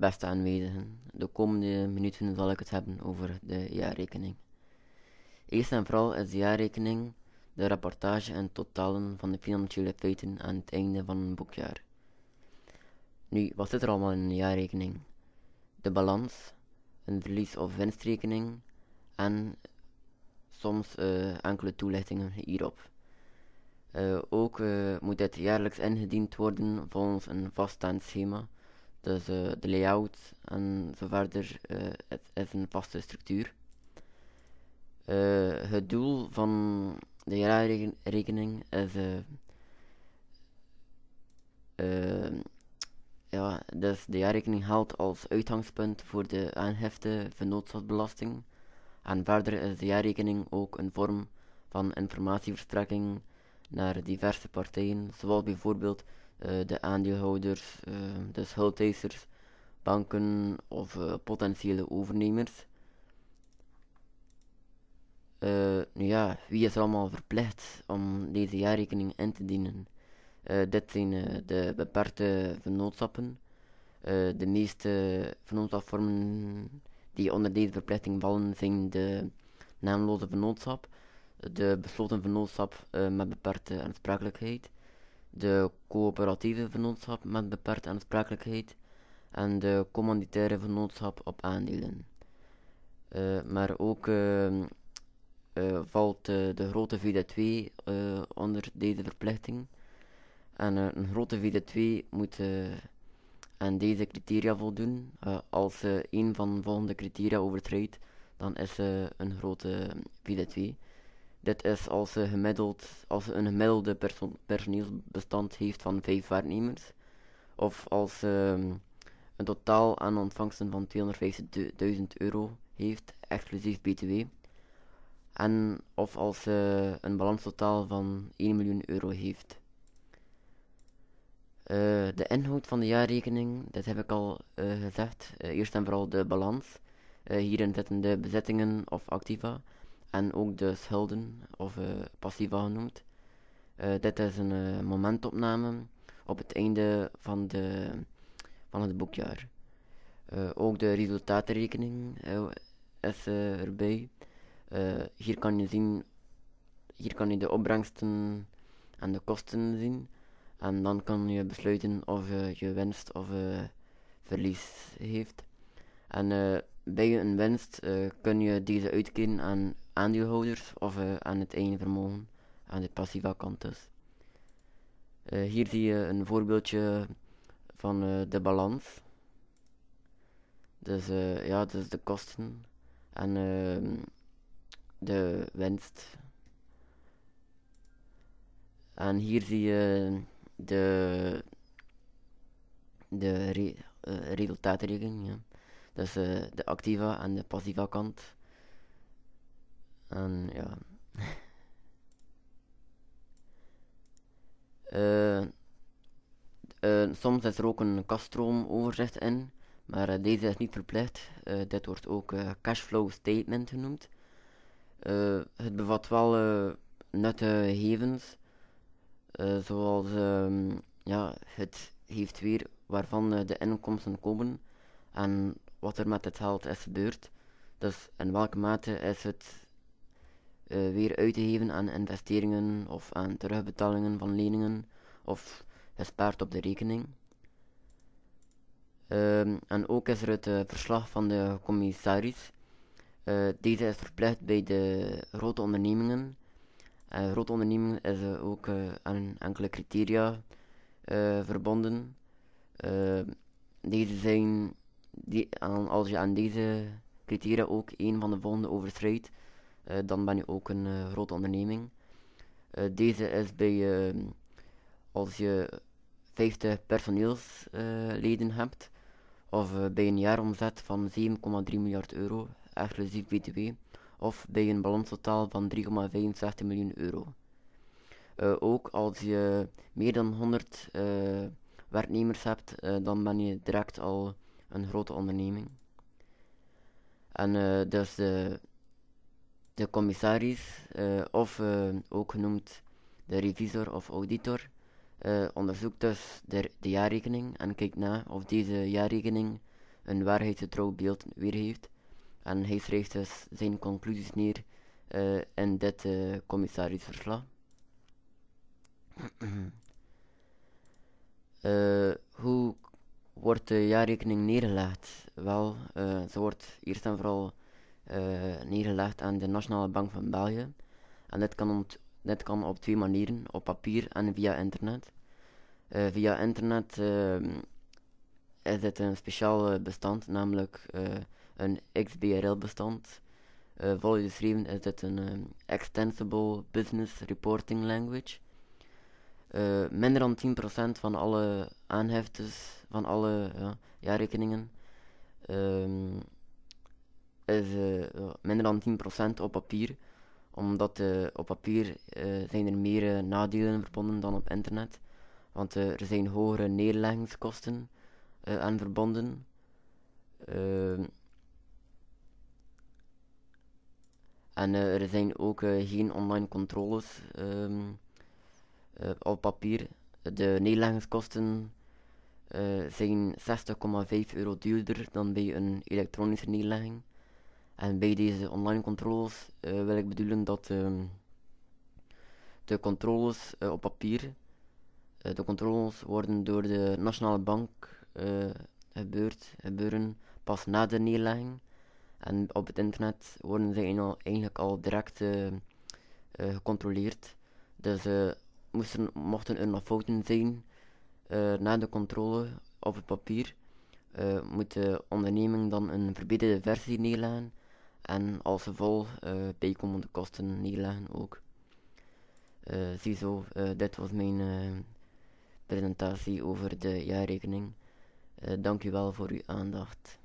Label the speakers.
Speaker 1: beste aanwezigen. De komende minuten zal ik het hebben over de jaarrekening. Eerst en vooral is de jaarrekening de rapportage en totalen van de financiële feiten aan het einde van een boekjaar. Nu, wat zit er allemaal in een jaarrekening? De balans, een verlies- of winstrekening en soms uh, enkele toelichtingen hierop. Uh, ook uh, moet dit jaarlijks ingediend worden volgens een vaststaand schema. Dus de layout en zo verder het is een vaste structuur. het doel van de jaarrekening is ja, dus de jaarrekening geldt als uitgangspunt voor de aanhefte vennootschapsbelasting. En verder is de jaarrekening ook een vorm van informatieverstrekking naar diverse partijen, zoals bijvoorbeeld uh, de aandeelhouders, uh, de schuldeisers, banken of uh, potentiële overnemers. nu ja, wie is allemaal verplicht om deze jaarrekening in te dienen? dit zijn de beperkte vennootschappen. de meeste vennootschapvormen die onder deze verplichting vallen zijn de naamloze vennootschap, de besloten vennootschap uh, met beperkte aansprakelijkheid, de coöperatieve vennootschap met beperkte aansprakelijkheid en de commanditaire vennootschap op aandelen. Uh, maar ook uh, valt de grote VD2 onder deze verplichting. En een grote VD2 moet aan deze criteria voldoen. als ze een van de volgende criteria overtreedt, dan is ze een grote VD2. Dit is als, gemiddeld, als een gemiddelde perso personeelsbestand heeft van 5 werknemers. Of als ze um, een totaal aan ontvangsten van 250.000 euro heeft, exclusief BTW. En of als ze een balanstotaal van 1 miljoen euro heeft. Uh, de inhoud van de jaarrekening, dat heb ik al uh, gezegd. Eerst en vooral de balans. hierin zitten de bezittingen of activa en ook de schulden, of uh, passiva genoemd. Uh, dit is een uh, momentopname op het einde van, de, van het boekjaar. ook de resultatenrekening is erbij. hier kan je zien, hier kan je de opbrengsten en de kosten zien. En dan kan je besluiten of je winst of verlies heeft. En bij een winst kun je deze uitkeren aan aandeelhouders of uh, aan het eigen vermogen, aan de passieve kant dus. Uh, hier zie je een voorbeeldje van uh, de balans. Dus ja, dus de kosten en ehm, de winst. En hier zie je de, de re. Dus de activa en de passiva kant. En ja. uh, uh, soms is er ook een kaststroomoverzicht in, maar uh, deze is niet verplicht. dit wordt ook cashflow statement genoemd. het bevat wel nette gegevens, zoals um, ja, het heeft weer waarvan de inkomsten komen en wat er met het geld is gebeurd. Dus in welke mate is het uh, weer uit te geven aan investeringen of aan terugbetalingen van leningen of gespaard op de rekening. Uh, en ook is er het uh, verslag van de commissaris. Uh, deze is verplicht bij de grote ondernemingen. grote ondernemingen is ook aan enkele criteria verbonden. deze zijn, die, als je aan deze criteria ook een van de volgende overschrijdt, dan ben je ook een uh, grote onderneming. Uh, deze is bij ehm, als je 50 personeelsleden hebt, of bij een jaaromzet van 7,3 miljard euro, exclusief BTW, of bij een balanstotaal van 3,65 miljoen euro. ook als je meer dan 100 werknemers hebt, dan ben je direct al een grote onderneming. En dus de de commissaris, uh, of uh, ook genoemd de revisor of auditor, uh, onderzoekt dus de, de, jaarrekening en kijkt na of deze jaarrekening een waarheidsgetrouw beeld weergeeft. En hij schrijft dus zijn conclusies neer in dit commissariesverslag. hoe wordt de jaarrekening neergelegd? Wel, ze wordt eerst en vooral neergelegd aan de Nationale Bank van België. En dit kan, dit kan op twee manieren, op papier en via internet. Uh, via internet uh, is dit een speciaal bestand, namelijk een XBRL-bestand. Uh, volgens geschreven is dit een Extensible Business Reporting Language. minder dan 10% van alle aanheftes, van alle jaarrekeningen, um, is minder dan 10% op papier omdat uh, op papier uh, zijn er meer nadelen verbonden dan op internet. Want er zijn hogere neerleggingskosten aan verbonden. Ehm, en er zijn ook geen online controles um, op papier. De neerleggingskosten zijn 60,5 euro duurder dan bij een elektronische neerlegging. En bij deze online controles uh, wil ik bedoelen dat uh, de controles uh, op papier, eh, de controles worden door de Nationale Bank gebeurd, gebeuren pas na de neerlegging. En op het internet worden ze eigenlijk al direct gecontroleerd. Dus moesten, mochten er nog fouten zijn na de controle op het papier, moet de onderneming dan een verbeterde versie neerleggen en als gevolg uh, bijkomende kosten neerleggen ook. Uh, ziezo, uh, dit was mijn presentatie over de jaarrekening. dank u wel voor uw aandacht.